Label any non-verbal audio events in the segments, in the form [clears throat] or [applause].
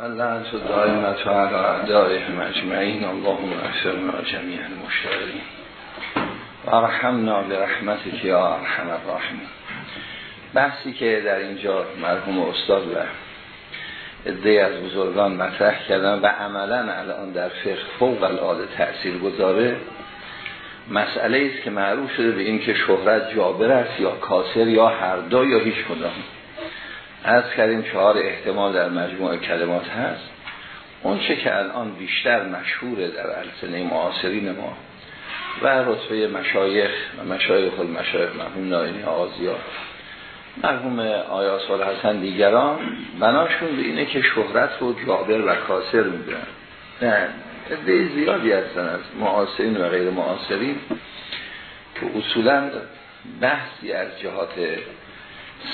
و لعنت دائمت و علی اعدائهم اجمعین. اللهم اغفرنا جمیع المشتغلین و ارحمنا برحمتک یا ارحم الراحمین. بحثی که در اینجا مرحوم استاد و عده از بزرگان مطرح کردن و عملا الان در فقه فوق العاده تأثیر گذاره مسئله است که معروف شده به این که شهرت جابر است یا کاسر یا هر دو یا هیچ کدام. از کردیم چهار احتمال در مجموع کلمات هست. اون چه که الان بیشتر مشهوره در السنه معاصرین ما و رتبه مشایخ و مشایخ المشایخ مرحوم ناینی آزیا مرحوم آیا سال حسن دیگران بناشون به اینه که شهرت رو جابر و کاسر میدن. نه عده زیادی هستن از معاصرین و غیر معاصرین که اصولا بحثی از جهات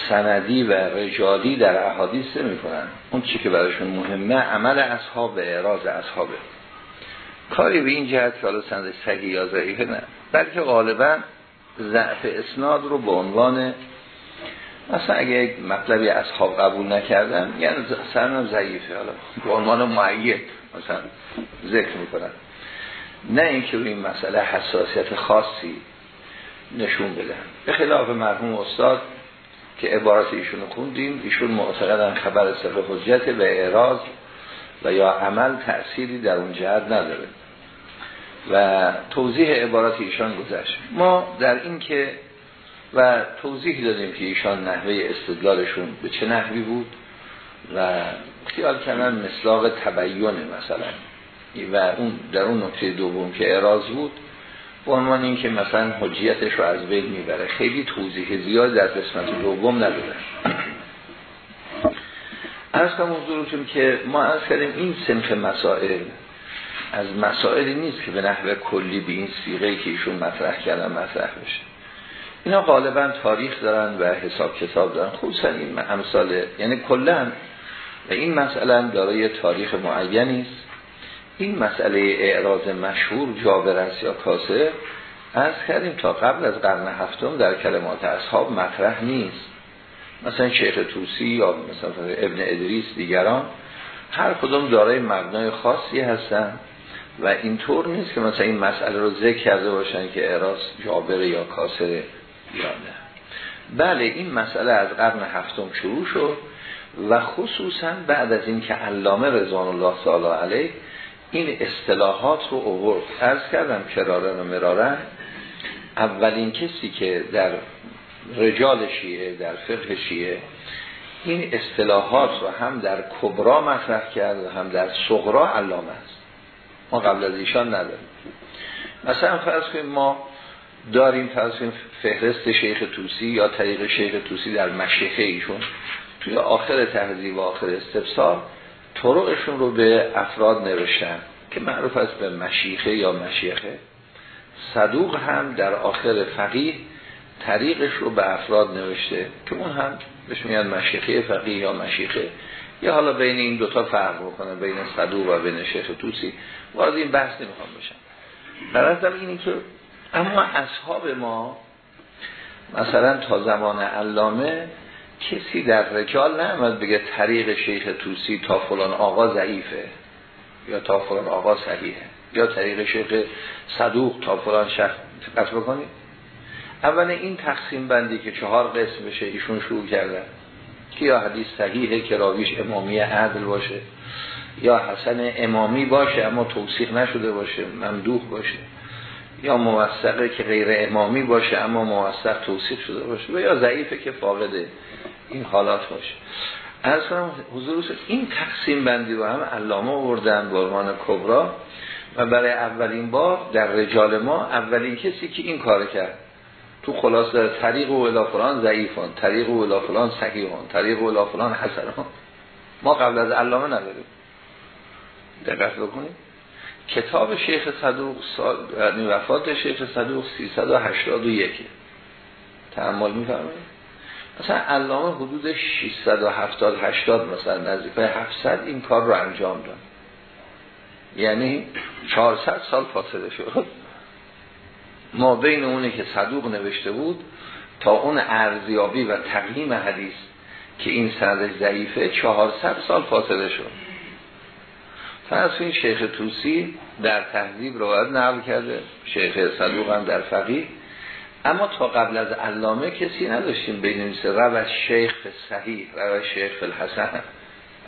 سندی و رجالی در احادیث می کنن اون چی که براشون مهمه عمل اصحاب و اعراض اصحابه. کاری به این جهت که حالا سند سگی یا ضعیفه نه. بلکه غالبا ضعف اسناد رو به عنوان مثلا اگه یک مطلبی اصحاب قبول نکردن یعنی سرنم ضعیفه. حالا به عنوان معید مثلا ذکر می‌کنن. نه اینکه روی این مسئله حساسیت خاصی نشون بدن. به خلاف مرحوم استاد که عبارت ایشون خوندیم. ایشون معتقدن خبر صفر حجت و اعراض و یا عمل تأثیری در اون جهت نداره. و توضیح عبارت ایشان گذشت. ما در این که و توضیح دادیم که ایشان نحوه استدلالشون به چه نحوی بود و خیال کردن مثلاق تبیینه مثلا. و اون در اون نکته دوم که اعراض بود به عنوان این که مثلا حجیتش رو از بین می‌بره. خیلی توضیح زیاد در قسمت دوم ندادن از حضورتون که ما از کردیم این سنف مسائل از مسائلی نیست که به نحوه کلی به این سیغه که ایشون مطرح کردن مطرح بشه. اینا غالبا تاریخ دارن و حساب کتاب دارن. خصوصا این امثال یعنی کلا و این مسئله دارای تاریخ معینی است. این مسئله اعراض مشهور جابر است یا کاسه از کردیم تا قبل از قرن هفتم در کلمات اصحاب مطرح نیست. مثلا شیخ توسی یا مثلا ابن ادریس دیگران هر کدوم دارای مبنای خاصی هستن و اینطور نیست که مثلا این مسئله رو ذکر کرده باشن که اعراض جابر یا کاسر یا نه. بله این مسئله از قرن هفتم شروع شد و خصوصا بعد از این که علامه رضوان الله تعالی علیه این اصطلاحات رو اوورد. ارز کردم کرارن و مرارن. اولین کسی که در رجال شیعه در فقه شیعه این اصطلاحات رو هم در کبرا مطرح کرد و هم در صغرا علامه است. ما قبل از ایشان نداریم. مثلا فرض کنیم ما داریم فرض کنیم فهرست شیخ توسی یا طریق شیخ توسی در مشیخه ایشون. توی آخر تهذیب و آخر استفسار طرقشون رو به افراد نوشتن که معروف است به مشیخه یا مشیخه. صدوق هم در آخر فقیه طریقش رو به افراد نوشته که اون هم بهش میاد مشیخه فقیه یا مشیخه. یا حالا بین این دوتا فرق بکنه بین صدوق و بین شیخ توسی وارد این بحث نمی‌خوام بشم. در اینی که اما اصحاب ما مثلا تا زمان علامه کسی در رجال نمید بگه طریق شیخ توسی تا فلان آقا ضعیفه یا تا فلان آقا صحیحه یا طریق شیخ صدوق تا فلان شخص. دقت بکنید. اول این تقسیم بندی که چهار قسم بشه ایشون شروع کردن که یا حدیث صحیحه که راویش امامی عدل باشه یا حسن امامی باشه اما توصیق نشده باشه ممدوح باشه. یا موثقه که غیر امامی باشه اما موثق توصیق شده باشه یا ضعیفه که فاقد این حالات باشه. از کنم حضور این تقسیم بندی رو هم علامه آوردن برمان کبرا و برای اولین بار در رجال ما اولین کسی که این کار کرد. تو خلاص در طریق و الافلان ضعیفان طریق و الافلان صحیحان طریق و الافلان حسنان. ما قبل از علامه نداریم. دقت بکنیم کتاب شیخ صدوق سال یعنی وفات شیخ صدوق 381 تعمل میفرمایید؟ مثلا علامه حدود 670 80 مثلا نزدیک. 700 این کار رو انجام داد. یعنی 400 سال فاصله شد. ما بین اونه که صدوق نوشته بود تا اون ارزیابی و تقییم حدیث که این سند ضعیفه 400 سال فاصله شد. فرض این شیخ توسی در تهذیب روایت نقل کرده شیخ صدوق هم در فقیه. اما تا قبل از علامه کسی نداشتیم بینویسه رو شیخ صحیح رو شیخ الحسن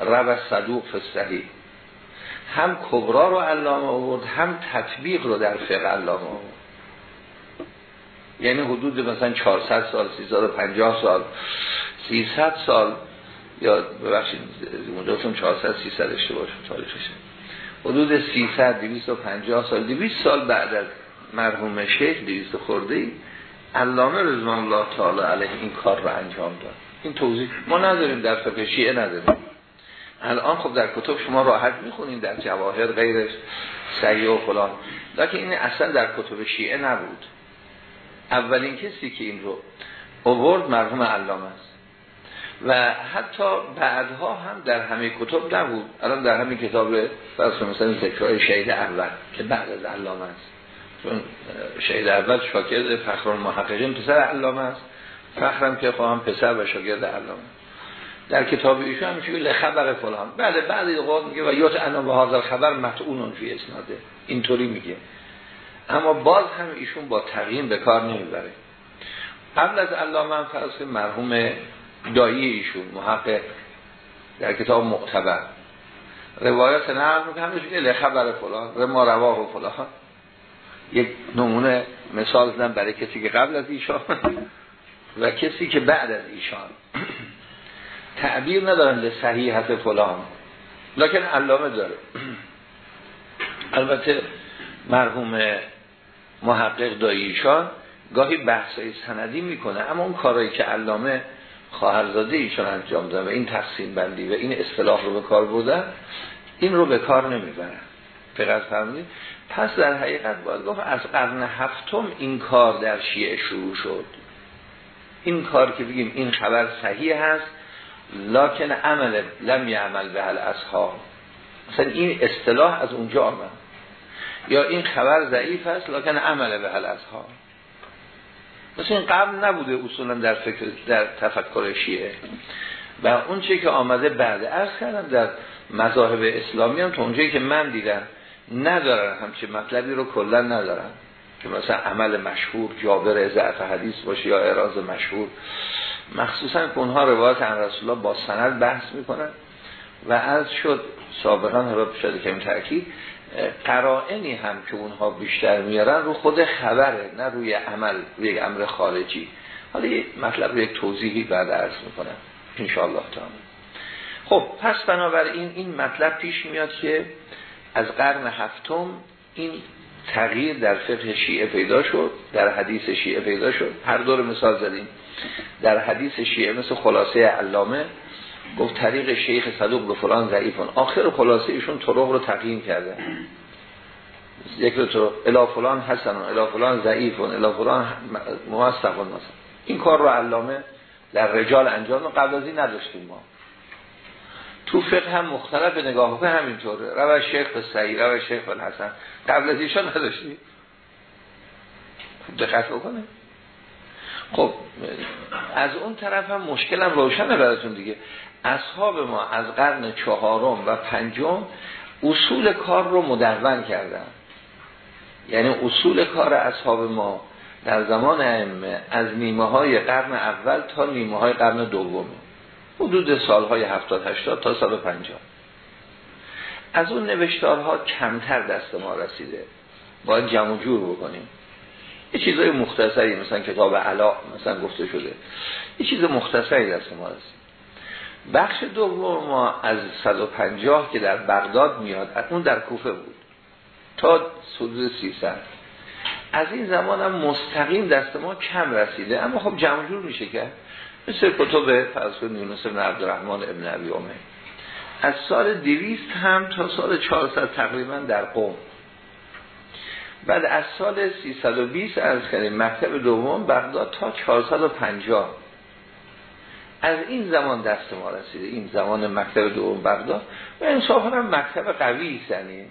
رو صدوق صحیح هم کبرا رو علامه آورد هم تطبیق رو در فقه علامه آورد. یعنی حدود مثلا 400 سال 350 سال 300 سال یا ببخشید مدتون 400 300 اشتباه شد تاریخشه حدود 300 250 سال 200 سال بعد از مرحوم شیخ 200 خورده ای علامه رضوان الله تعالی علیه این کار رو انجام داد. این توضیح ما نداریم در فقه شیعه نداریم. الان خب در کتب شما راحت می‌خونین در جواهر غیرش سیه و فلان. لیکن این اصلا در کتب شیعه نبود. اولین کسی که این رو اوورد مرحوم علامه است. و حتی بعدها هم در همه کتب نبود. الان در همه کتاب فرض مثلا ذکرهای شهید اول که بعد از علامه است. چون شهید اول شاگرد فخر المحققین پسر علامه است. فخرم که خواهم پسر و شاگرد علامه. در کتاب ایشون هم میشه خبر فلان. بله بعد اوقات میگه و یوت انا به حاضر خبر متعون فی اسناده. اینطوری میگه. اما باز هم ایشون با تقییم به کار نمی‌بره. قبل از علامه هم فرض مرحوم دایی ایشون محقق در کتاب معتبر روایت نقل می‌کنه همینش خبر فلان ما رواه و فلان. یک نمونه مثال زدن برای کسی که قبل از ایشان [laughs] و کسی که بعد از ایشان. [clears throat] تعبیر ندارن به صحیحت فلان. لکن علامه داره. [clears throat] البته مرحوم محقق داییشان گاهی بحثای سندی می‌کنه اما اون کارهایی که علامه خواهرزاده ایشان انجام دادن و این تقسیم بندی و این اصطلاح رو به کار بردن این رو به کار نمی‌برن. فقط فرمودید پس در حقیقت باید گفت از قرن هفتم این کار در شیعه شروع شد. این کار که بگیم این خبر صحیح هست لکن عمل لم یعمل به اصحاب مثلا این اصطلاح از اونجا آمد. یا این خبر ضعیف است لکن عمل به اصحاب مثل این قبل نبوده اصولا در فکر در تفکر شیعه. و اون چی که آمده بعد از کردم در مذاهب اسلامی هم تا اونجایی که من دیدم ندارن همچه مطلبی رو کلا ندارن. که مثلا عمل مشهور جابر ضعف حدیث باشه یا اعراض مشهور. مخصوصا که اونها روایت عن رسول الله با سند بحث می‌کنن. و از شد سابقا حالا شده که این تأکید قرائنی هم که اونها بیشتر میارن رو خود خبره نه روی عمل روی امر خارجی. حالا یک مطلب رو یک توضیحی بعد عرض می‌کنم. انشاءالله تعالی. خب پس بنابراین این مطلب پیش میاد که از قرن هفتم این تغییر در فقه شیعه پیدا شد در حدیث شیعه پیدا شد. هر دور مثال زدیم. در حدیث شیعه مثل خلاصه علامه گفت طریق شیخ صدوق به فلان ضعیفون آخر خلاصه ایشون طرق رو تقییم کرده. ذکر تو الا فلان حسن الا فلان ضعیفون الا فلان موثقون مثلا. این کار رو علامه در رجال انجام قبل از این نداشتیم ما. تو فقه هم مختلف نگاه به همینطوره. روش شیخ به سعی روش شیخ به حسن. قبل از ایشان نداشتی؟ دقت بکنه. خب از اون طرف هم مشکلم روشنه براتون دیگه. اصحاب ما از قرن چهارم و پنجم اصول کار رو مدون کردن. یعنی اصول کار اصحاب ما در زمان ائمه از نیمه های قرن اول تا نیمه های قرن دوم. حدود سالهای هفتاد هشتاد تا سال پنجاه. از اون نوشتارها کمتر دست ما رسیده. باید جمع جور بکنیم. یه چیزای مختصری مثلا کتاب علا مثلا گفته شده. یه چیز مختصری دست ما رسید بخش دوم ما از 150 که در بغداد میاد اون در کوفه بود. تا حدود 300 از این زمان هم مستقیم دست ما کم رسیده اما خب جمع جور میشه که مثل کتب فرسون یونس بن عبدالرحمن ابن عبی از سال دویست هم تا سال 400 تقریبا در قوم. بعد از سال 320 از کردیم مکتب دوم بغداد تا 450 از این زمان دست ما رسیده. این زمان مکتب دوم بغداد. و انصافا هم مکتب قوی یعنی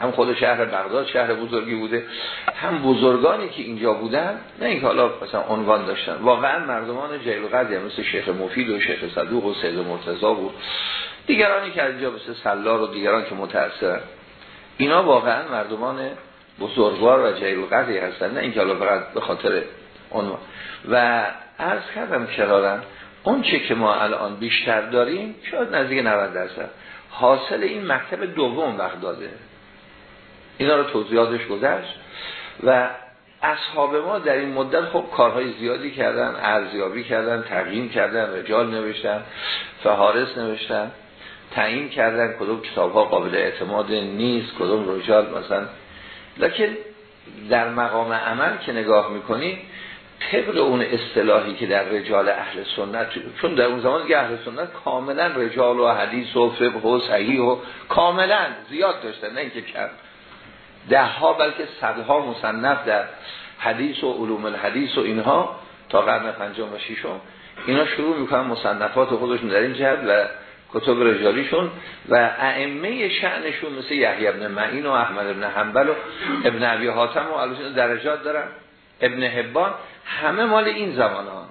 هم خود شهر بغداد شهر بزرگی بوده. هم بزرگانی که اینجا بودن نه اینکه حالا مثلا عنوان داشتن. واقعا مردمان جیل قدر مثل شیخ مفید و شیخ صدوق و سید مرتضا بود دیگرانی که از اینجا مثل سلار و دیگران که متأثرن. اینا واقعا مردمان بزرگوار و جیل قدری هستن. نه اینکه حالا فقط به خاطر عنوان. و عرض کردم کرارم اون چه که ما الان بیشتر داریم شاید نزدیک 90 درصد. حاصل این مکتب دوم وقت داده. اینا رو توضیحاتش گذشت. و اصحاب ما در این مدت خب کارهای زیادی کردن ارزیابی کردن تقییم کردن رجال نوشتن فهارس نوشتن تعیین کردن کدوم کتاب ها قابل اعتماد نیست کدوم رجال مثلا. لکن در مقام عمل که نگاه می‌کنیم طبق اون اصطلاحی که در رجال اهل سنت چون در اون زمان که اهل سنت کاملا رجال و حدیث و فقه و صحیح و کاملا زیاد داشتن نه اینکه کرد ده ها بلکه صدها مصنف در حدیث و علوم الحدیث و اینها تا قرن پنجم و ششم اینا شروع می‌کنن مصنفات خودشون در این جهت و کتب رجالیشون و ائمه شعنشون مثل یحیی ابن معین و احمد ابن حنبل و ابن ابی حاتم و البته درجات دارن. ابن حبان همه مال این زمان ها.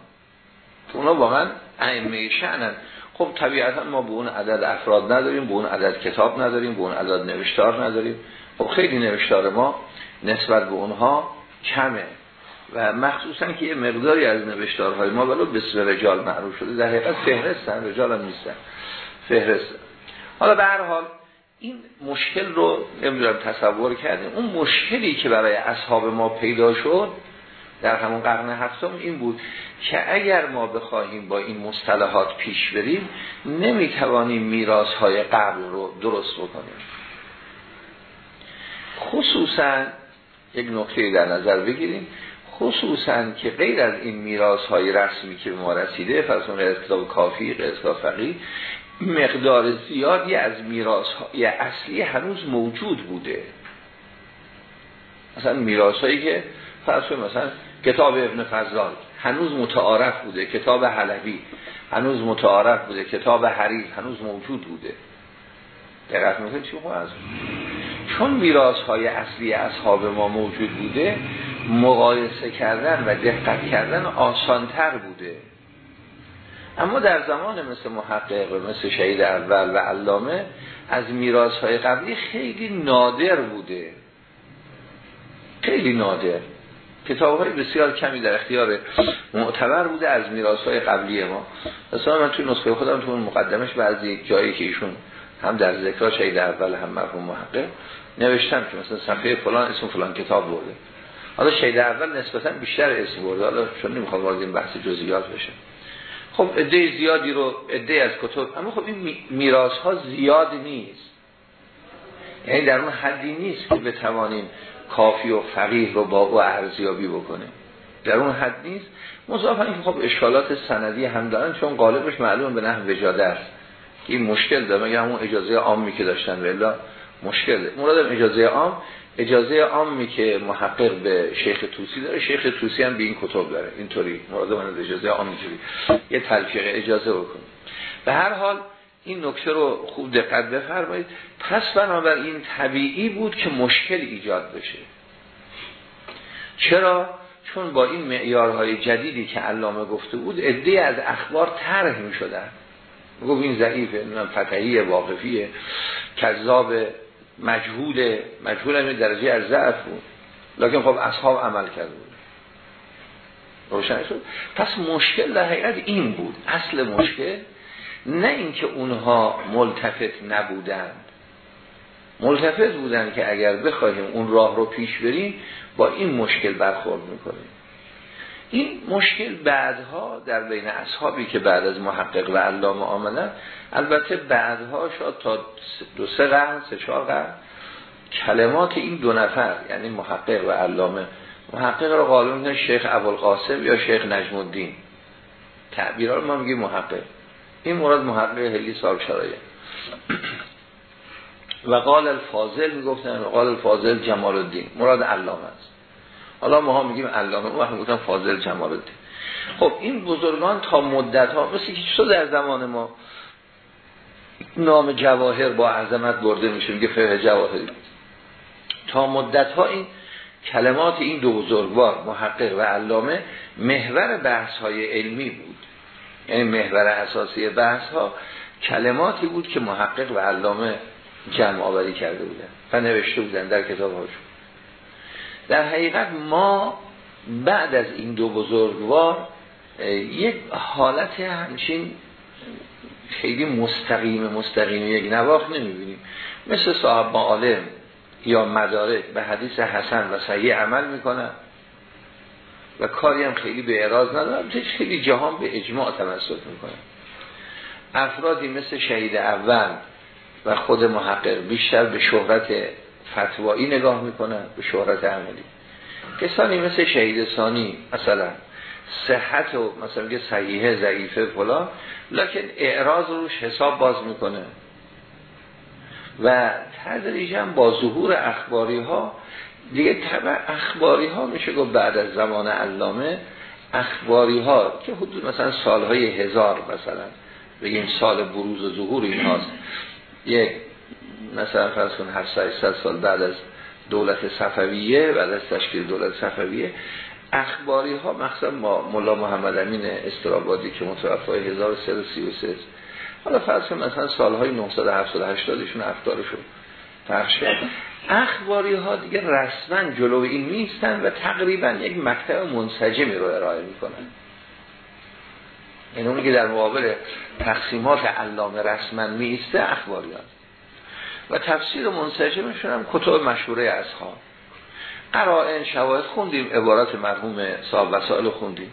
اونا واقعا ائمه شعنن خب طبیعتا ما به اون عدد افراد نداریم به اون عدد کتاب نداریم به اون عدد نوشتار نداریم. خب خیلی نوشتار ما نسبت به اونها کمه. و مخصوصا که یه مقداری از نوشتارهای ما ولو بسم رجال معروف شده در حقیقت فهرستن رجال هم نیستن. فهرستن. حالا به هر حال این مشکل رو نمی‌دونم تصور کردیم. اون مشکلی که برای اصحاب ما پیدا شد در همون قرن هفتم این بود که اگر ما بخواهیم با این مصطلحات پیش بریم نمی‌توانیم میراث های قبل رو درست بکنیم. خصوصا یک نقطه در نظر بگیریم خصوصا که غیر از این میراث های رسمی که ما رسیده فرسون غیر کافی غیر فقی مقدار زیادی از میراث های اصلی هنوز موجود بوده. مثلا میراث هایی که فرض مثلا کتاب ابن فضال. هنوز متعارف بوده. کتاب حلبی. هنوز متعارف بوده. کتاب حریز هنوز موجود بوده. دقیق می‌کنید چی از چون میراث های اصلی اصحاب ما موجود بوده مقایسه کردن و دقت کردن آسانتر بوده. اما در زمان مثل محقق و مثل شهید اول و علامه از میراث های قبلی خیلی نادر بوده. خیلی نادر. کتاب های بسیار کمی در اختیار معتبر بوده از میراث های قبلی ما. مثلا من توی نسخه خودم تو اون مقدمش بعضی جایی که ایشون هم در ذکر شهید اول هم مرحوم محقق نوشتم که مثلا صفحه فلان اسم فلان کتاب برده. حالا شهید اول نسبتا بیشتر اسم برده. حالا چون نمی‌خوام وارد این بحث جزئیات بشه خب عده زیادی رو عده از کتب. اما خب این میراث ها زیاد نیست. یعنی در اون حدی نیست که بتوانیم کافی و فقیه رو با او ارزیابی بکنیم در اون حد نیست. مضافن که خب اشکالات سندی هم دارن چون غالبش معلوم به نحو وجاده است. این مشکل داره. مگه همون اجازه عامی که داشتن ولی مشکل مراد اجازه عام اجازه عامی که محقق به شیخ توسی داره. شیخ توسی هم به این کتب داره. اینطوری. مراد من اجازه عام اینجوری یه تلفیق اجازه بکنیم. به هر حال این نکته رو خوب دقت بفرمایید. پس بنابراین طبیعی بود که مشکل ایجاد بشه. چرا؟ چون با این معیارهای جدیدی که علامه گفته بود عده از اخبار طرح می شدن گفت این ضعیفه فتحی واقفیه کذاب مجهول مجهول هم درجه از ضعف بود. لکن خب اصحاب عمل کرده بود. روشن شد. پس مشکل در حقیقت این بود. اصل مشکل نه اینکه اونها ملتفت نبودند. ملتفت بودن که اگر بخواهیم اون راه رو پیش بریم با این مشکل برخورد می‌کنیم. این مشکل بعدها در بین اصحابی که بعد از محقق و علامه آمدن البته بعدها شد تا دو سه قرن سه چهار قرن کلمات این دو نفر یعنی محقق و علامه محقق رو غالب شیخ ابوالقاسم یا شیخ نجم الدین تعبیرها رو ما میگیم محقق. این مراد محقق هلی صاحب شرایه. و قال الفاضل می‌گفتن و قال الفاضل جمال الدین مراد علامه است. حالا ما ها میگیم علامه اون وقت می‌گفتن فاضل جمال الدین خب این بزرگان تا مدت ها مثل که چطور در زمان ما؟ نام جواهر با عظمت برده میشه میگه فقه جواهری. تا مدت ها این کلمات این دو بزرگوار محقق و علامه محور بحث های علمی بود. یعنی محور اساسی بحث ها کلماتی بود که محقق و علامه جمع آوری کرده بودن و نوشته بودن در کتاب هاشون در حقیقت ما بعد از این دو بزرگوار یک حالت همچین خیلی مستقیم مستقیم یک نواخ نمی‌بینیم. مثل صاحب معالم یا مدارک به حدیث حسن و صحیح عمل می‌کنن. و کاری هم خیلی به اعراض ندارن خیلی جهان به اجماع تمسک می‌کنن افرادی مثل شهید اول و خود محقق بیشتر به شهرت فتوایی نگاه می‌کنن به شهرت عملی. کسانی مثل شهید ثانی مثلا صحت و مثلا که صحیحه ضعیفه فلان لکن اعراض روش حساب باز می‌کنه. و تدریجا با ظهور اخباری ها دیگه طبع اخباری ها میشه گفت بعد از زمان علامه اخباری ها که حدود مثلا سالهای هزار مثلا بگیم سال بروز و ظهور این هاست یک مثلا فرض کن 700 سال بعد از دولت صفویه بعد از تشکیل دولت صفویه اخباری ها مخصوصا ملا محمد امین استرابادی که متوفای 1333 حالا فرض کن مثلا سالهای 970 ایشون افکارشون پخش اخباری ها دیگه رسما جلو این نیستن و تقریبا یک مکتب منسجمی رو ارائه می‌کنن. این یعنی اونی که در مقابل تقسیمات علامه رسما میسته اخباریان و تفسیر منسجمشون هم کتب مشهوره ها قرائن شواهد خوندیم عبارات مرحوم صاحب وسائل خوندیم.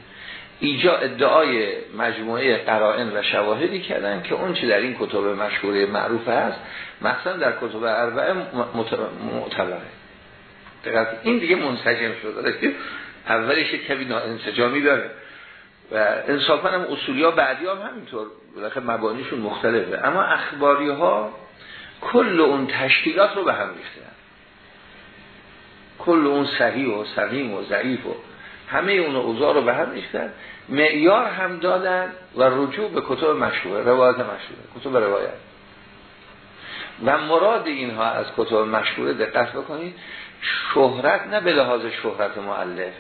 ایجا ادعای مجموعه قرائن و شواهدی کردن که اون چی در این کتب مشهوره معروف هست مثلا در کتب اربعه معتبره. این دیگه منسجم شده. اولش کبی ناانسجامی داره. و انصافا هم اصولی ها بعدی هم همینطور. بلکه مبانیشون مختلفه. اما اخباری ها کل اون تشکیلات رو به هم ریختن. کل اون صحیح و سقیم و ضعیف و همه اون اوضاع رو به هم ریختن. معیار هم دادن و رجوع به کتب مشهور روایت مشهور کتب روایت. و مراد اینها از کتب مشهور دقت بکنید شهرت نه به لحاظ شهرت معلف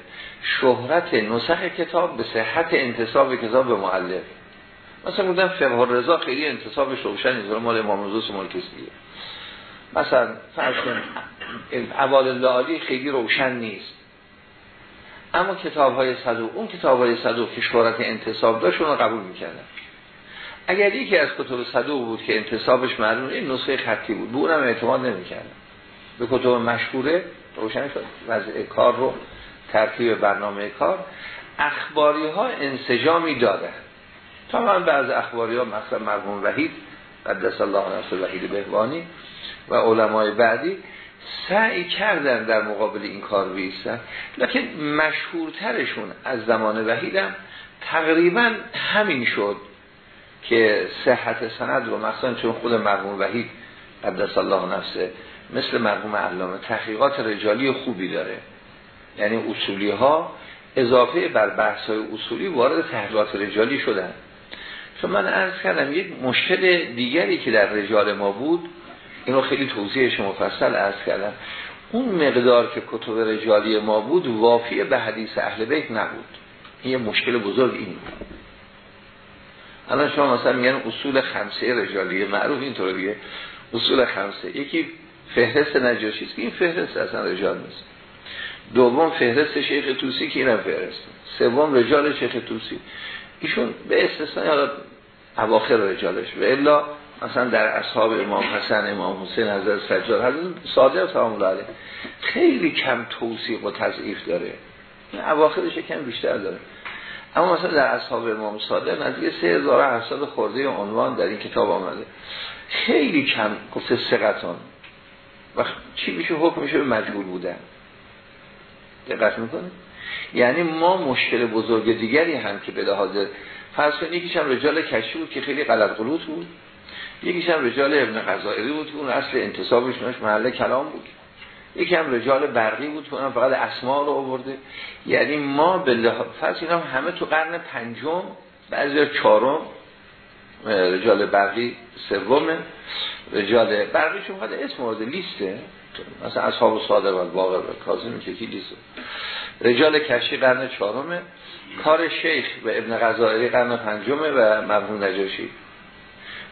شهرت نسخ کتاب به صحت انتصاب کتاب به معلف مثلا بودن فقه رضا خیلی انتصابش روشن نیست مال امام رضا مالکیه مثلا فرض اول الله خیلی روشن نیست. اما کتاب های صدوق اون کتاب های صدوق که شهرت انتصاب داشت رو قبول می‌کردن. اگر یکی از کتب صدوق بود که انتصابش معلوم این نسخه خطی بود. به اونم اعتماد نمی‌کردن. به کتب مشهوره روشن شد. وضع کار رو ترتیب برنامه کار. اخباری ها انسجامی دادن. تا من بعض اخباری ها مثلا مرحوم وحید قدس الله نفس وحید بهوانی و علمای بعدی سعی کردن در مقابل این کار بیستن. لکن مشهورترشون از زمان وحیدم تقریبا همین شد. که صحت سند رو مثلا چون خود مرحوم وحید قدس الله نفسه مثل مرحوم علامه تحقیقات رجالی خوبی داره. یعنی اصولی ها اضافه بر بحث های اصولی وارد تحقیقات رجالی شدن. چون من عرض کردم یک مشکل دیگری که در رجال ما بود اینو خیلی توضیحش مفصل عرض کردم. اون مقدار که کتب رجالی ما بود وافی به حدیث اهل بیت نبود. این مشکل بزرگ این بود. الان شما مثلا میگن اصول خمسه رجالی معروف اینطور دیگه. اصول خمسه. یکی فهرست نجاشی است. که این فهرست اصلا رجال نیست. دوم فهرست شیخ توسی که اینم فهرست. سوم رجال شیخ توسی ایشون به استثنای حالا اواخر رجالش. و الا مثلا در اصحاب امام حسن امام حسین حضرت سجاد. حضرت صادق سلام علیه. خیلی کم توصیق و تضعیف داره. اواخرش کم بیشتر داره. اما مثلا در اصحاب امام صادق نزدیک 3700 خورده عنوان در این کتاب آمده. خیلی کم گفته سقطان و چی میشه؟ حکم میشه به مجبور بودن. دقت می‌کنه یعنی ما مشکل بزرگ دیگری هم که به لحاظ فرض یکیش هم رجال کشی بود که خیلی غلط غلوط بود. یکیش هم رجال ابن غزائری بود که اون اصل انتصابش محل کلام بود. یکی هم رجال برقی بود که اونم فقط اسماء رو آورده. یعنی ما به فرض اینا همه تو قرن پنجم بعضی چهارم رجال برقی سومه. رجال برقی چون فقط اسم آورده لیسته. مثلا اصحاب صادق و باقر و کاظم که کی لیسته. رجال کشی قرن چهارمه. کار شیخ و ابن غزائری قرن پنجمه و مرحوم نجاشی.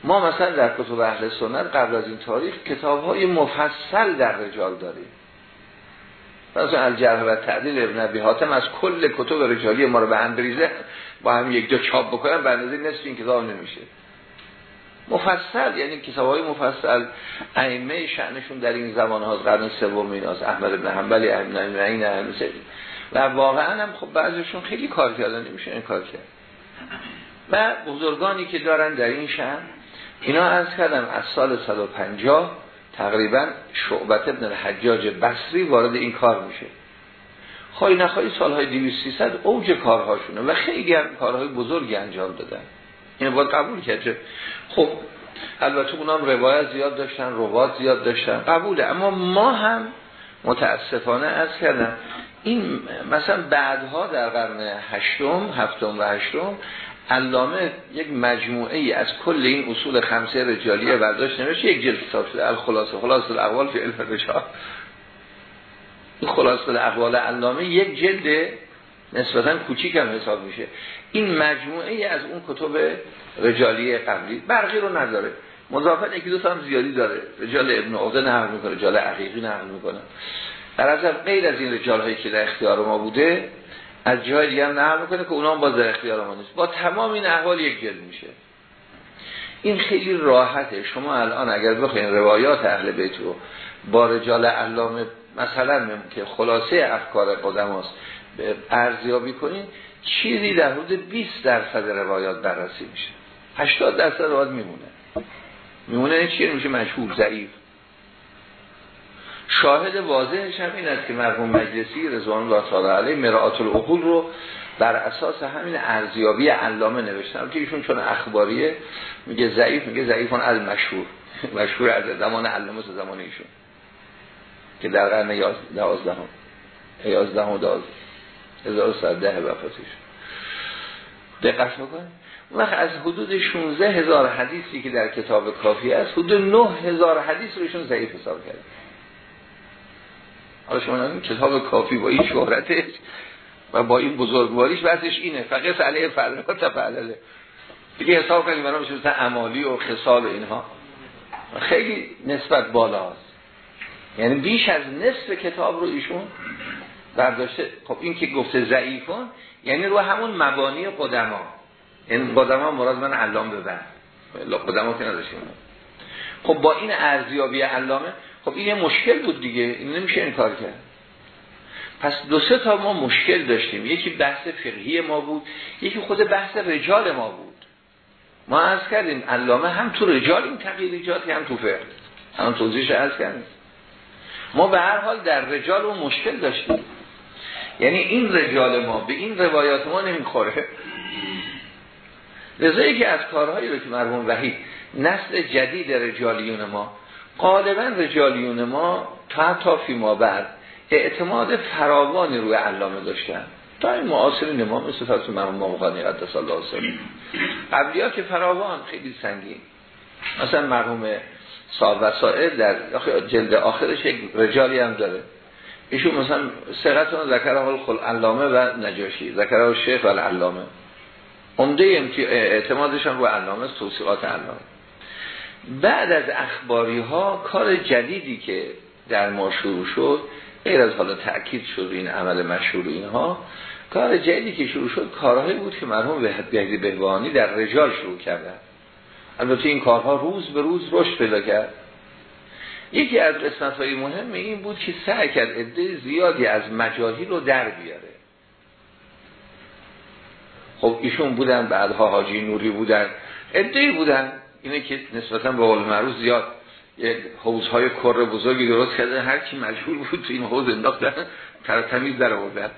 ما مثلا در کتب اهل سنت قبل از این تاریخ کتاب های مفصل در رجال داریم. مثلا الجرح و تعدیل ابن ابی حاتم از کل کتب رجالی ما رو به هم با هم یک جا چاپ بکنن به اندازه نصف این کتاب نمیشه. مفصل یعنی کتاب های مفصل ائمه شأنشون در این زمان ها قرن سوم ایناست احمد ابن حنبلی ابن این و واقعا هم خب بعضیشون خیلی کار کردن نمیشه این کار کرد. و بزرگانی که دارن در این شهر اینا از کردم از سال 150 تقریبا شعبت ابن الحجاج بصری وارد این کار میشه. خواهی نخواهی سالهای 2300 اوج کارهاشونه و خیلی هم کارهای بزرگی انجام دادن. این باید قبول کرد. خب البته اونام روایت زیاد داشتن روات زیاد داشتن. قبوله. اما ما هم متاسفانه از کردم این مثلا بعدها در قرن هشتم هفتم و هشتم علامه یک مجموعه ای از کل این اصول خمسه رجالیه برداشت نمیشه یک جلد کتاب شده الخلاصه خلاصه الاقوال فی علم رجال این خلاصه الاقوال علامه یک جلد نسبتا کوچیک هم حساب میشه. این مجموعه ای از اون کتب رجالی قبلی. برقی رو نداره. مضافت یکی دو هم زیادی داره. رجال ابن عقده نقل می‌کنه رجال عقیقی نقل می‌کنه. در از غیر از این رجال هایی که در اختیار ما بوده از جای دیگه هم نقل می‌کنه که اونا هم باز در اختیار ما نیست. با تمام این احوال یک جلد میشه. این خیلی راحته. شما الان اگر بخواین روایات اهل بیت رو با رجال علامه مثلا که خلاصه افکار قدماست ارزیابی کنین چیزی در حدود 20 درصد روایات بررسی میشه. 80 درصد روایات میمونه. میمونه چیه میشه مشهور ضعیف. شاهد واضحش هم این است که مرحوم مجلسی رضوان الله تعالی علیه مرآت العقول رو بر اساس همین ارزیابی علامه نوشتن. که ایشون چون اخباریه میگه ضعیف میگه ضعیفون از مشهور. [laughs] مشهور از زمان علامه تا زمان ایشون. که در قرن 11 11 و 12 1110 وفاتش. دقت بکن وقت از حدود 16 هزار حدیثی که در کتاب کافی است حدود 9 هزار حدیث رو ایشون ضعیف حساب کرد حالا شما کتاب کافی با این شهرتش و با این بزرگواریش بحثش اینه. فقط علیه فرده و تفعلله دیگه حساب کنیم برای میشه عمالی و خصال اینها. خیلی نسبت بالا هست یعنی بیش از نصف کتاب رو ایشون برداشته. خب این که گفته ضعیفون یعنی رو همون مبانی قدما. این قدما مراد من علام ببر. قدما که نداشتیم. خب با این ارزیابی علامه خب این یه مشکل بود دیگه این نمیشه این کار کرد. پس دو سه تا ما مشکل داشتیم. یکی بحث فقهی ما بود یکی خود بحث رجال ما بود. ما از کردیم علامه هم تو رجال این تغییر ایجاد هم تو فقه. هم توضیحش از کردیم. ما به هر حال در رجال و مشکل داشتیم. یعنی این رجال ما به این روایات ما نمی‌خوره. رضایی که از کارهایی رو که مرحوم وحید نسل جدید رجالیون ما غالبا رجالیون ما تا تا فی ما بعد اعتماد فراوانی روی علامه داشتن. تا این معاصر ما مثل فرس مرحوم مقانی قدس الله سلیم قبلی ها که فراوان خیلی سنگین. مثلا مرحوم صاحب وسائل در جلد آخرش یک رجالی هم داره. ایشون مثلا سرطان ذکر حال خل علامه و نجاشی ذکر شیخ و علامه عمده اعتمادشان رو علامه توصیقات علامه. بعد از اخباری ها کار جدیدی که در ما شروع شد غیر از حالا تأکید شد این عمل مشهور اینها کار جدیدی که شروع شد کارهایی بود که مرحوم بهدی بهبانی در رجال شروع کردن. البته این کارها روز به روز رشد پیدا کرد. یکی از قسمت های مهم این بود که سعی کرد عده زیادی از مجاهی رو در بیاره. خب ایشون بودن بعدها حاجی نوری بودن. عده بودن. اینه که نسبتا به قول معروف زیاد یک حوزهای کر بزرگی درست کردن. هر کی مجبور بود تو این حوز انداختن تمیز در آوردن.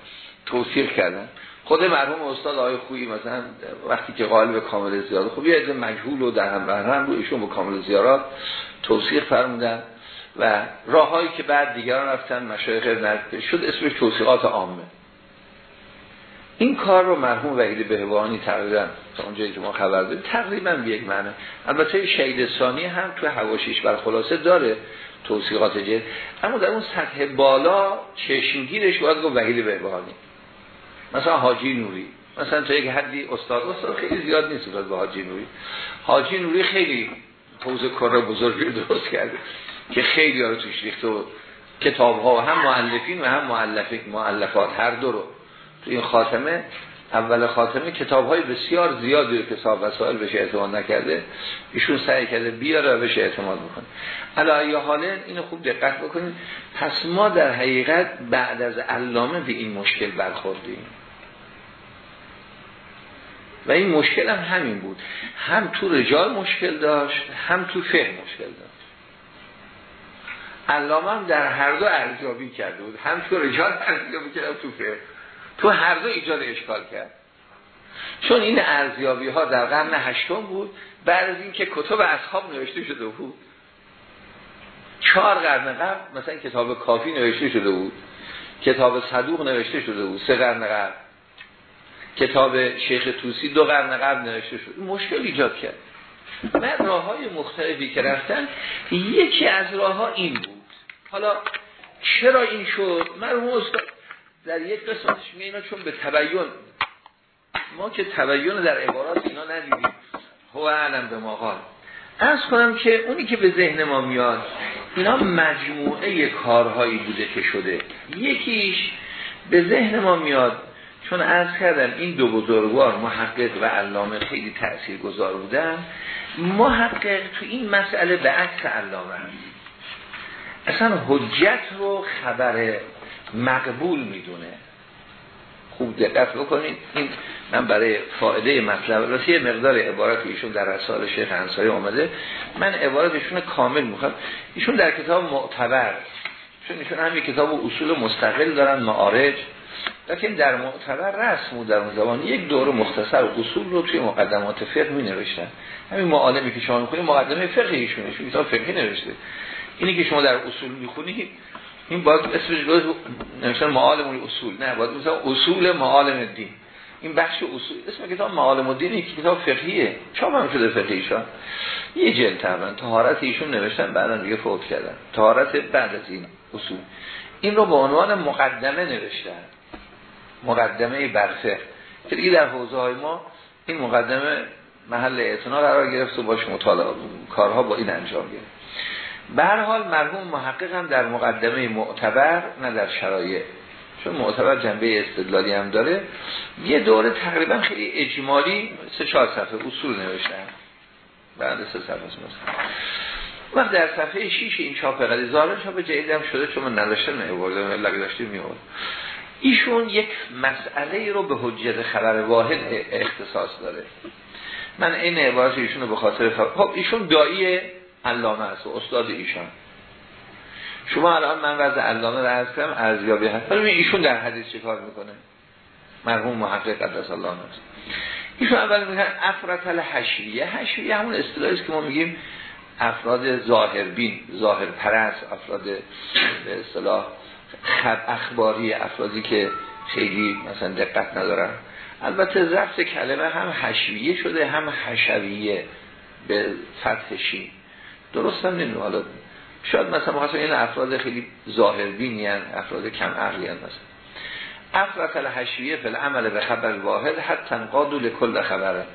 توصیق کردن. خود مرحوم استاد آقای خویی مثلا وقتی که قالب کامل زیاد خب یه عده مجهول و در هم هم رو ایشون با کامل زیارات توصیق فرمودن و راههایی که بعد دیگران رفتن مشایخ نرد شد اسمش توصیقات عامه. این کار رو مرحوم وحید بهوانی تقریبا تا اونجایی که ما خبر داریم تقریبا به یک معنی. البته شهید ثانی هم تو حواشیش بر خلاصه داره توصیقات جد اما در اون سطح بالا چشمگیرش باید گفت وحید بهوانی. مثلا حاجی نوری. مثلا تا یک حدی استاد استاد خیلی زیاد نیست به حاجی نوری. حاجی نوری خیلی حوز کار بزرگی درست کرده که خیلی ها رو توش ریخته و کتاب ها هم معلفین و هم معلفات هر دو رو. تو این خاتمه اول خاتمه کتاب های بسیار زیادی رو که صاحب وسائل بشه اعتماد نکرده ایشون سعی کرده بیاره بشه اعتماد بکنه. علایه حالا اینو خوب دقت بکنید. پس ما در حقیقت بعد از علامه به این مشکل برخوردیم. و این مشکل هم همین بود. هم تو رجال مشکل داشت هم تو فقه مشکل داشت. علامه هم در هر دو ارزیابی کرده بود. هم تو رجال ارزیابی کرده تو فقه. تو هر دو ایجاد اشکال کرد. چون این ارزیابی ها در قرن هشتم بود بعد از اینکه کتب اصحاب نوشته شده بود. چهار قرن قبل مثلا کتاب کافی نوشته شده بود. کتاب صدوق نوشته شده بود سه قرن قبل. کتاب شیخ توسی دو قرن قبل نوشته شد مشکل ایجاد کرد. من راه های مختلفی که رفتن یکی از راه ها این بود. حالا چرا این شد؟ مرحوم در یک قسمتش میگه چون به تبیین ما که تبیین در عبارات اینا ندیدیم. هو علم به ما از کنم که اونی که به ذهن ما میاد اینا مجموعه کارهایی بوده که شده. یکیش به ذهن ما میاد چون از کردم این دو بزرگوار محقق و علامه خیلی تأثیر گذار بودن. محقق تو این مسئله به عکس علامه اصلا حجت رو خبر مقبول می‌دونه. خوب دقت بکنید. این من برای فایده مطلب راستی مقدار عبارت ایشون در رسال شیخ انصاری آمده من عبارتشون کامل می‌خوام. ایشون در کتاب معتبر چون ایشون هم کتاب اصول مستقل دارن معارج. لیکن در معتبر رسم و در زمان. یک دور مختصر اصول رو توی مقدمات فقه می نوشتن همین معالمی که شما می‌خونید مقدمه فقه ایشونه کتاب فقهی نوشته. اینی که شما در اصول می‌خونید این باید اسمش جز نوشتن معالم اصول نه باید مثلا اصول معالم دین این بخش اصول اسم کتاب معالم الدین یک کتاب فقهیه. چاپ هم شده فقهیشان یه جلد تقریبا. طهارت ایشون نوشتن بعدا دیگه فوت کردن. طهارت بعد از این اصول. این رو به عنوان مقدمه نوشتن. مقدمه برفه. که دیگه در حوزه های ما این مقدمه محل اعتنا قرار گرفت و باش مطالعه کارها با این انجام گرفت. به هر حال مرحوم محقق هم در مقدمه معتبر نه در شرایع. چون معتبر جنبه استدلالی هم داره. یه دوره تقریبا خیلی اجمالی سه چهار صفحه اصول نوشتن. بعد سه صفحه مثلا وقت در صفحه 6 این چاپ قدی زاره چاپ جدید هم شده چون من نداشتم نیورده لگه داشتیم میورد ایشون یک مسئله رو به حجت خبر واحد اختصاص داره. من این عبارت ایشون رو به خاطر خب ایشون دایی علامه است و استاد ایشان. شما الان من وضع علامه رو هستم ارزیابی هست. ولی ایشون در حدیث چه کار می‌کنه؟ مرحوم محقق قدس الله است ایشون اول میگن افراد الحشویه. حشویه همون اصطلاحی که ما میگیم افراد ظاهر بین ظاهر پرست افراد به اصطلاح خب اخباری افرادی که خیلی مثلا دقت ندارن. البته ضبط کلمه هم حشویه شده هم حشویه به فتح شین. درست هم نمی‌دونم. حالا شاید مثلا مثلا این افراد خیلی ظاهربینی افراد کم عقلی هن مثلا. افراد الحشویه فل عمل به خبر واحد حتی تنقادو لکل خبره.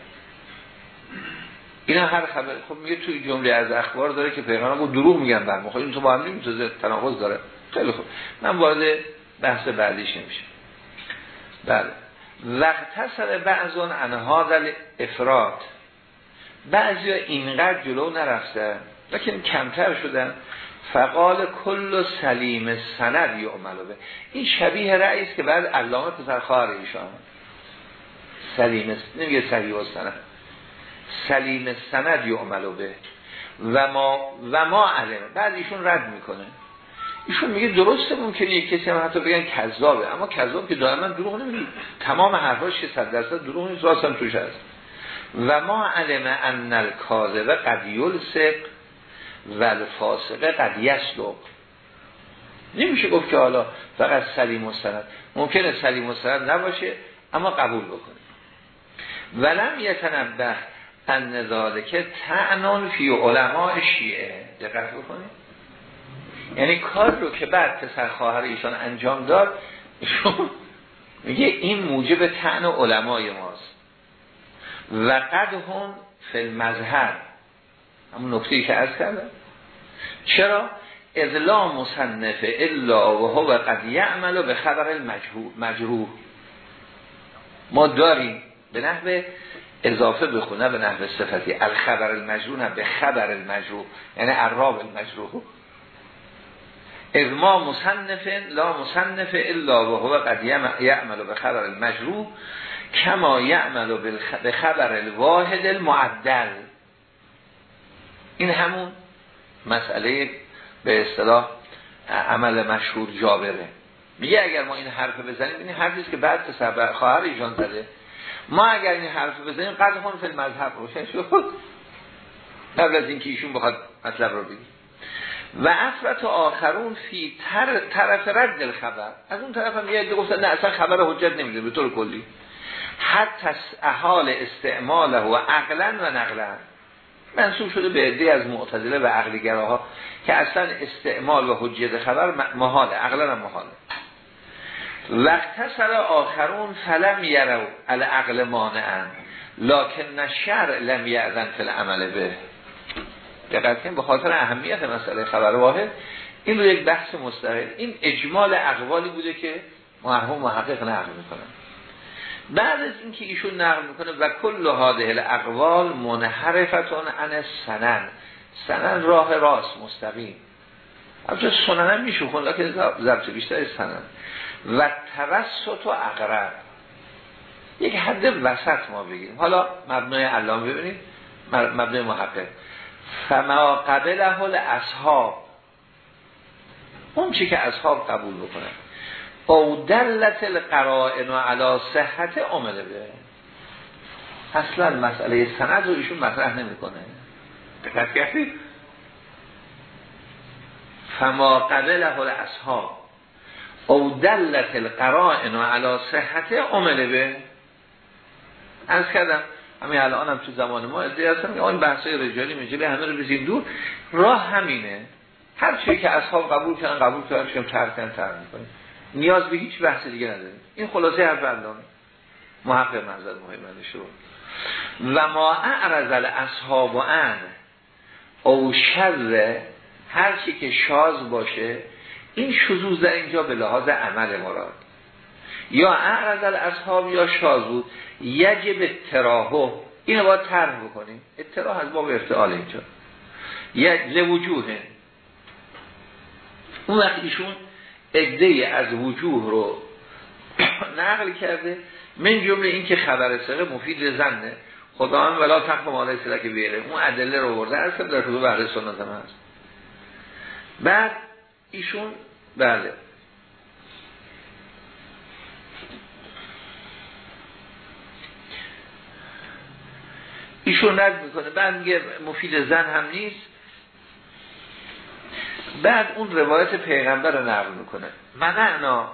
اینا هر خبر خب میگه توی جمله از اخبار داره که پیغمبر دروغ میگن بر خب این تو با هم نمی‌تونه تناقض داره. خیلی خوب. من وارد بحث بعدیش نمیشه بله. وقت تصل بعضون انها دل افراد بعضی اینقدر جلو نرفته لیکن کمتر شدن. فقال کل سلیم سند یعملو به. این شبیه رئیس که بعد علامه پسر خواهر ایشان. سلیم نمیگه صحیح و سند. سلیم سند یعملو به. و ما و ما علمه بعد ایشون رد می‌کنه. ایشون میگه درسته ممکنه یک کسی هم حتی بگن کذابه. اما کذاب که دائما دروغ نمیگه. تمام حرفاش که صد درصد دروغ نیست راست هم توش هست. و ما علم ان الکاذب قد یلسق و الفاسقه قد یسلق. نمیشه گفت که حالا فقط سلیم و سند ممکنه سلیم و سند نباشه اما قبول بکنه. ولم یتنبه ان که تعنان فی علماء شیعه. دقت بکنید. یعنی کار رو که بعد پسر خواهر ایشان انجام داد [laughs] میگه این موجب تعن علمای ماست. و قد هم فی مظهر همون نکته که از کردم. چرا؟ لا مصنف الا و هو قد یعمل به خبر مجروح ما داریم به نحو اضافه بخونه به نحو صفتی. الخبر المجروح به خبر المجروح یعنی عراب المجروح از ما مصنف لا مصنف الا و هو قد یعمل به خبر المجروح کما یعمل به خبر الواحد المعدل. این همون مسئله به اصطلاح عمل مشهور جابره. میگه اگر ما این حرف بزنیم این حرفی که بعد پسر خواهر ایشان زده. ما اگر این حرف بزنیم قد هم فی مذهب روشن شد. قبل از اینکه ایشون بخواد مطلب رو بگیم و اصفت آخرون فی تر طرف رد الخبر. از اون طرف هم یه گفتن نه اصلا خبر حجت نمیده به طور کلی. حتی احال استعماله و عقلا و نقلا. منصوب شده به عده از معتزله و عقلیگراها که اصلا استعمال و حجت خبر محاله عقلا هم محاله. وقت سر آخرون فلم یرو العقل مانعن لکن شرع لم یعذن فی العمل به. دقیقا به خاطر اهمیت مسئله خبر واحد این رو یک بحث مستقل. این اجمال اقوالی بوده که مرحوم محقق نقل می‌کنن بعد از اینکه ایشون نقل می‌کنه و کل هاده الاقوال منحرفتون عن سنن سنن راه راست مستقیم. البته سنن هم میشه خون که ضبط بیشتر سنن. و توسط و اقرب. یک حد وسط ما بگیریم. حالا مبنای علام ببینید مبنای محقق. فما قبل حال اصحاب اون چی که اصحاب قبول بکنه. او دلت القرائن و علا صحت عمله به. اصلا مسئله سند رو ایشون مطرح نمی‌کنه. دقت کردید؟ فما قبل حال اصحاب او دلت القرائن و علا صحت عمله به. از کردم همین الان هم تو زمان ما ادعای هستم که آن بحثای رجالی مجلی همه رو بزیم دور. راه همینه. هر چی که اصحاب قبول کردن قبول کردن شما ترک کردن ترک می‌کنیم. نیاز به هیچ بحث دیگه نداریم. این خلاصه هر علامه محقق منظر مهم شروع و ما اعرض اصحاب و ان او شر هر چی که شاز باشه این شذوذ در اینجا به لحاظ عمل مراد یا اعرض اصحاب یا شاز بود یجب تراهو اینو باید طرح بکنیم. اتراح از باب افتعال اینجا. لوجوه اون وقت ایشون عده از وجوه رو [clears throat] نقل کرده من جمله این که خبر سقه مفید زنه خدا هم ولا تقم مالای که بیره اون ادله رو برده از در حدود بحر سنت هم هست. بعد ایشون بله. ایشون رد می‌کنه. بعد میگه مفید زن هم نیست. بعد اون روایت پیغمبر رو نقل می‌کنه. منعنا.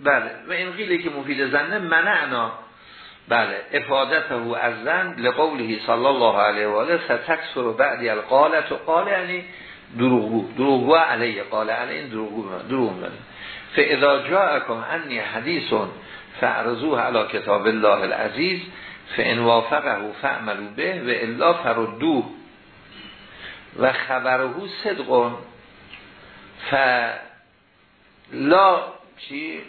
بله. و این قیله که مفید زنه منعنا. بله. افادت او از زن لقوله صلی الله علیه و آله ستکسر بعدی القالت. و قال یعنی دروغو دروغو علیه. قال علیه این دروغو دروغ منه فاذا جاءکم انی حدیثون فعرضوه علی کتاب الله العزیز فان وافقه فعملو به و الا فردوه. و خبره صدقون فلا چی؟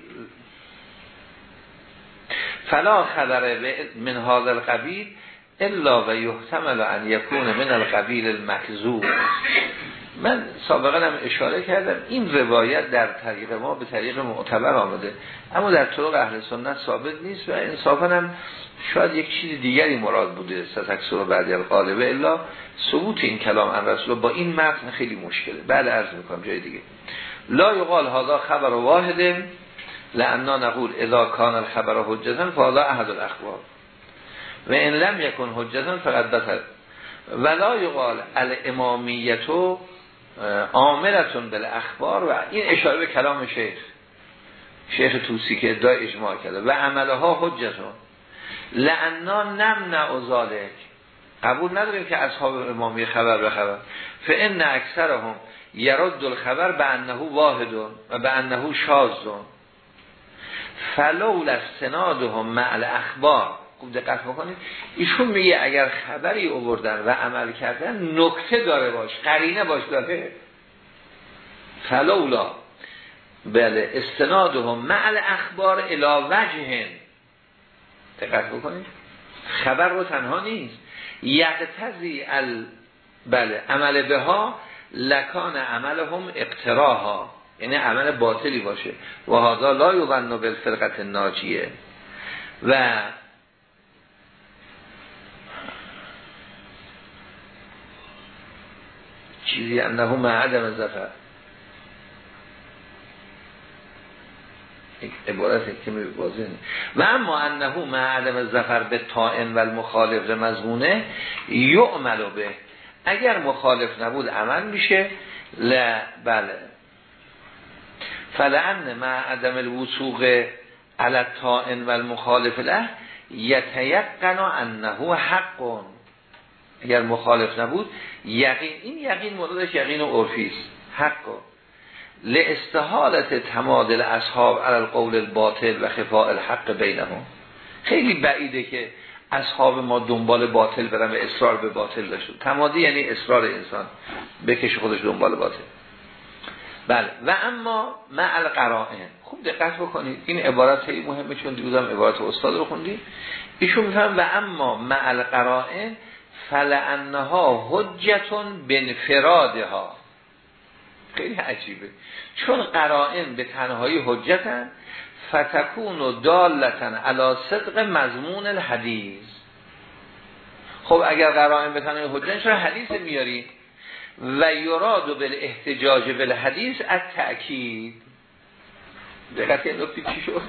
فلا خبر من هذا القبیل الا و یحتمل ان یکون من القبیل المکذوب من سابقا هم اشاره کردم این روایت در طریق ما به طریق معتبر آمده. اما در طرق اهل سنت ثابت نیست و انصافا هم شاید یک چیز دیگری مراد بوده ستکسر و بعد القالبه الا ثبوت این کلام ان رسول با این متن خیلی مشکله. بعد عرض می‌کنم جای دیگه. لا یقال هذا خبر واحد لعنا نقول اذا کان الخبر حجتا فهذا احد الاخبار و ان لم یکن حجتا فقط بطل. ولا یقال الامامیتو عاملتون بل اخبار و این اشاره به کلام شیخ. شیخ توسی که ادعای اجماع کرده. و عملها حجتون. لعنا نمنع ذالک قبول نداریم که اصحاب امامی خبر به خبر فان اکثرهم یرد الخبر به انه واحدون و به انه شازون. فلول از سنادهم معل اخبار خوب دقت بکنید. ایشون میگه اگر خبری اووردن و عمل کردن نکته داره باش قرینه باش داره. فلولا. بله استنادهم معل اخبار الا وجه دقت بکنید. خبر رو تنها نیست. یقتزی ال بله عمل به ها لکان عملهم اقتراها. یعنی عمل باطلی باشه. و هذا لا یظن بالفرقه ناجیه و چیزی انه مع عدم زفر عبارت که می و اما انه مع عدم زفر به تائن و المخالف مضمونه یعمل به. اگر مخالف نبود عمل میشه. ل بله. فلعن مع عدم الوسوق على تائن و المخالف له یتیقن انه حق. اگر مخالف نبود یقین این یقین موردش یقین و عرفیست حق لاستحالت تمادل اصحاب علی القول الباطل و خفاء الحق بینهم. خیلی بعیده که اصحاب ما دنبال باطل برن و اصرار به باطل داشت تمادی یعنی اصرار انسان. بکش خودش دنبال باطل. بله. و اما مع القرائن. خوب دقت بکنید. این عبارت خیلی مهمه چون دیروزم عبارت استاد رو خوندیم. ایشون میفهم و اما مع القرائن فلعنها حجتون بنفرادها خیلی عجیبه. چون قرائن به تنهایی حجتن فتکون و دالتن علا صدق مضمون الحدیث. خب اگر قرائن به تنهایی حجتن چرا حدیث میاری؟ و یراد و احتجاج به حدیث از تأکید دقیقه این نکتی چی شد؟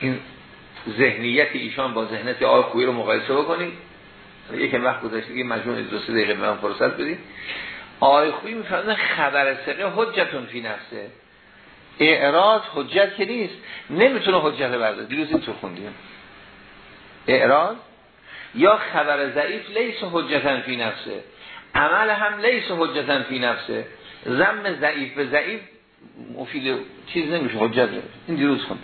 این ذهنیت ایشان با ذهنیت آقای رو مقایسه بکنید. یک وقت گذاشته که مجموع دو سه دقیقه به من فرصت بدید آقای خویی میفرمایند خبر سقه حجتون فی نفسه. اعراض حجت که نیست نمی‌تونه حجت برده دیروز این تو خوندیم. اعراض؟ یا خبر ضعیف لیس حجتا فی نفسه. عمل هم لیس حجتا فی نفسه. زم ضعیف به ضعیف مفید چیز نمیشه حجت این دیروز خوند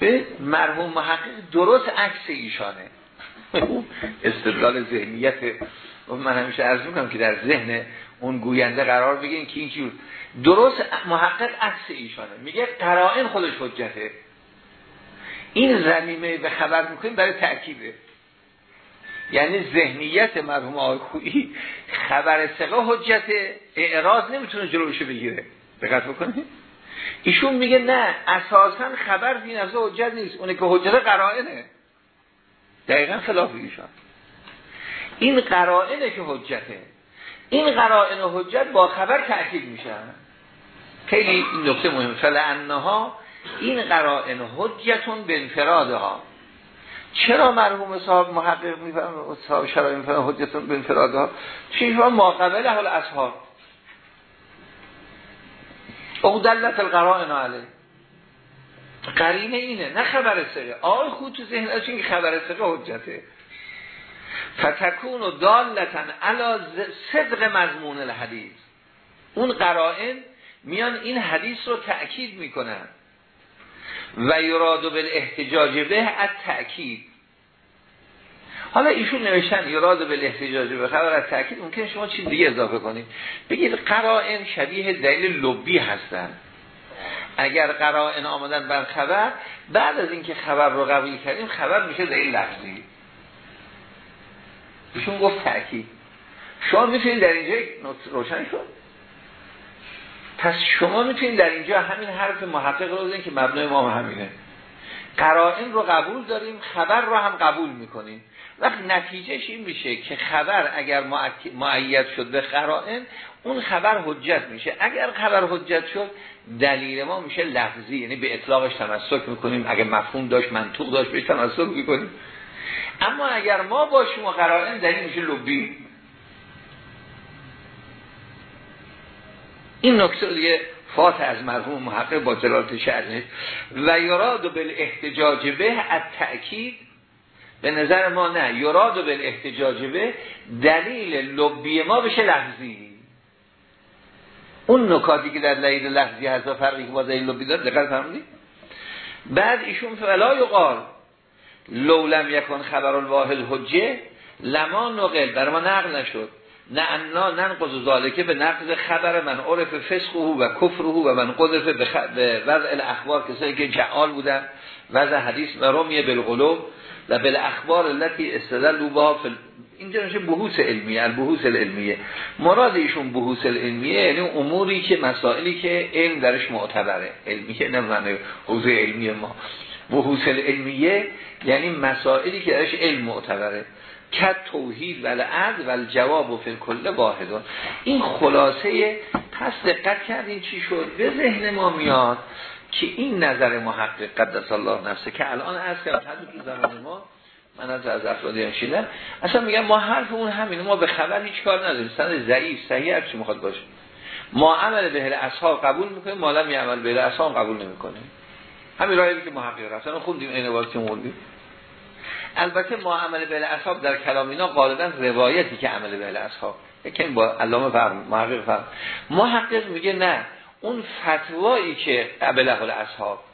به مرحوم محقق درست عکس ایشانه. استدلال ذهنیت. من همیشه عرض می‌کنم که در ذهن اون گوینده قرار بگین که این درست محقق عکس ایشانه. میگه قرائن خودش حجته. این زمینه به خبر می‌کنیم برای تأکیده. یعنی ذهنیت مرحوم آقای خویی خبر سقه حجت اعراض نمی‌تونه جلوشو بگیره. دقت بکنید. ایشون میگه نه اساسا خبر بی نفسه حجت نیست. اونه که حجت قرائنه. دقیقا خلاف ایشان این قرائنه که حجته این قرائن و حجت با خبر تأکید میشن. خیلی این نکته مهم. فلعنها این قرائن حجتون به انفرادها. چرا مرحوم صاحب محقق میفهم صاحب شرایط میفهم حجتون به انفرادها؟ چیز ما قبل حال اصحاب. او دلت القرائن علیه. قرینه اینه نه خبر سقه آقای خود تو ذهن از که خبر سقه حجته. فتکون و دالتن علا صدق مضمون الحدیث. اون قرائن میان این حدیث رو تأکید می‌کنن. و یرادو احتجاج به از تأکید حالا ایشون نوشتن یراد به به خبر از تأکید. ممکن شما چیز دیگه اضافه کنید. بگید قرائن شبیه دلیل لبی هستن. اگر قرائن آمدن بر خبر بعد از اینکه خبر رو قبول کردیم خبر میشه دلیل لفظی. ایشون گفت تأکید. شما می‌تونید در اینجا روشن شد پس شما می‌تونید در اینجا همین حرف محقق رو بزنید که مبنای ما همینه. قرائن رو قبول داریم خبر رو هم قبول می‌کنیم. وقت نتیجهش این میشه که خبر اگر معید شد به قرائن اون خبر حجت میشه. اگر خبر حجت شد دلیل ما میشه لفظی یعنی به اطلاقش تمسک می‌کنیم. اگر مفهوم داشت منطوق داشت بهش تمسک می‌کنیم. اما اگر ما باشیم و قرائن دلیل میشه لبی. این نکته دیگه فات از مرحوم محقق با جلالت شعره و یراد به احتجاج به از تأکید به نظر ما نه. یراد به احتجاج به دلیل لبی ما بشه لفظی. اون نکاتی که در دلیل لفظی هست و فرقی که با دلیل لبی داره دقیق فرمودید بعد ایشون فلا یقال لو لم یکن خبر الواحد حجه لما نقل برای ما نقل نشد. نه انا ننقض ذالکه به نقض خبر من. عرف فسقه و کفره و من قذف به وضع الاخبار کسایی که جعال بودن وضع حدیث و رمیه بالغلوب و بالاخبار التي استدلوا بها اینجا میشه بحوث علمیه بحوث علمیه. مراد ایشون بحوث علمیه یعنی اموری که مسائلی که علم درش معتبره. علمیه نه معنی حوزه علمی ما. بحوث علمیه یعنی مسائلی که درش علم معتبره. کت توحید و العد و جواب و فی کل واحدون. این خلاصه پس دقت کردین چی شد؟ به ذهن ما میاد که این نظر محقق قدس الله نفسه که الان از که تو زمان ما من از از افرادی شیدم اصلا میگم ما حرف اون همینه. ما به خبر هیچ کار نداریم. سند ضعیف صحیح هر چی می‌خواد باشه. ما عمل به اصحاب قبول می‌کنیم ما لم عمل به اصحاب قبول نمی‌کنیم. همین راهی که محقق رفتن خوندیم این وقتی موندیم البته ما عمل به اصحاب در کلام اینا غالبا روایتی که عمل به اصحاب. یکی با علامه فرم محقق فرم محقق میگه نه. اون فتوایی که قبل اصحاب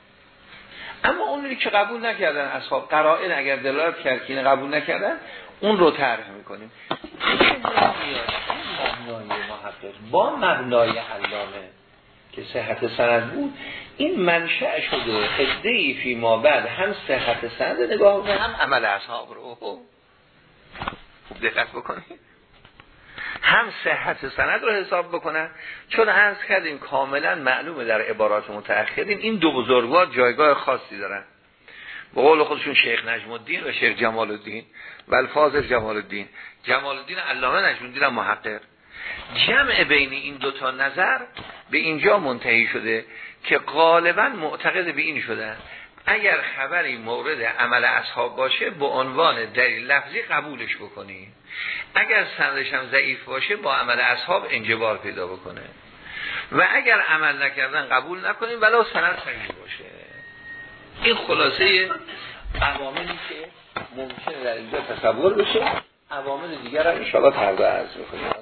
اما اونی که قبول نکردن اصحاب قرائن اگر دلالت کرد که قبول نکردن اون رو طرح می‌کنیم. با مبنای علامه که صحت سند بود این منشأ شده ای فی ما بعد هم صحت سند نگاه هم عمل اصحاب رو. خوب دقت بکنید. هم صحت سند رو حساب بکنن. چون عرض کردیم کاملا معلومه در عبارات متأخرین این دو بزرگوار جایگاه خاصی دارن. به قول خودشون شیخ نجم الدین و شیخ جمال الدین و الفاظ جمال الدین جمال الدین علامه نجم الدین محقق. جمع بین این دوتا نظر به اینجا منتهی شده که غالبا معتقد به این شده. اگر خبری مورد عمل اصحاب باشه به عنوان دلیل لفظی قبولش بکنید اگر سندش هم ضعیف باشه با عمل اصحاب انجبار پیدا بکنه. و اگر عمل نکردن قبول نکنیم ولی سند صحیح باشه. این خلاصه عواملی که ممکنه در اینجا تصور بشه عوامل دیگر را انشاءالله پرده عرض بکنیم.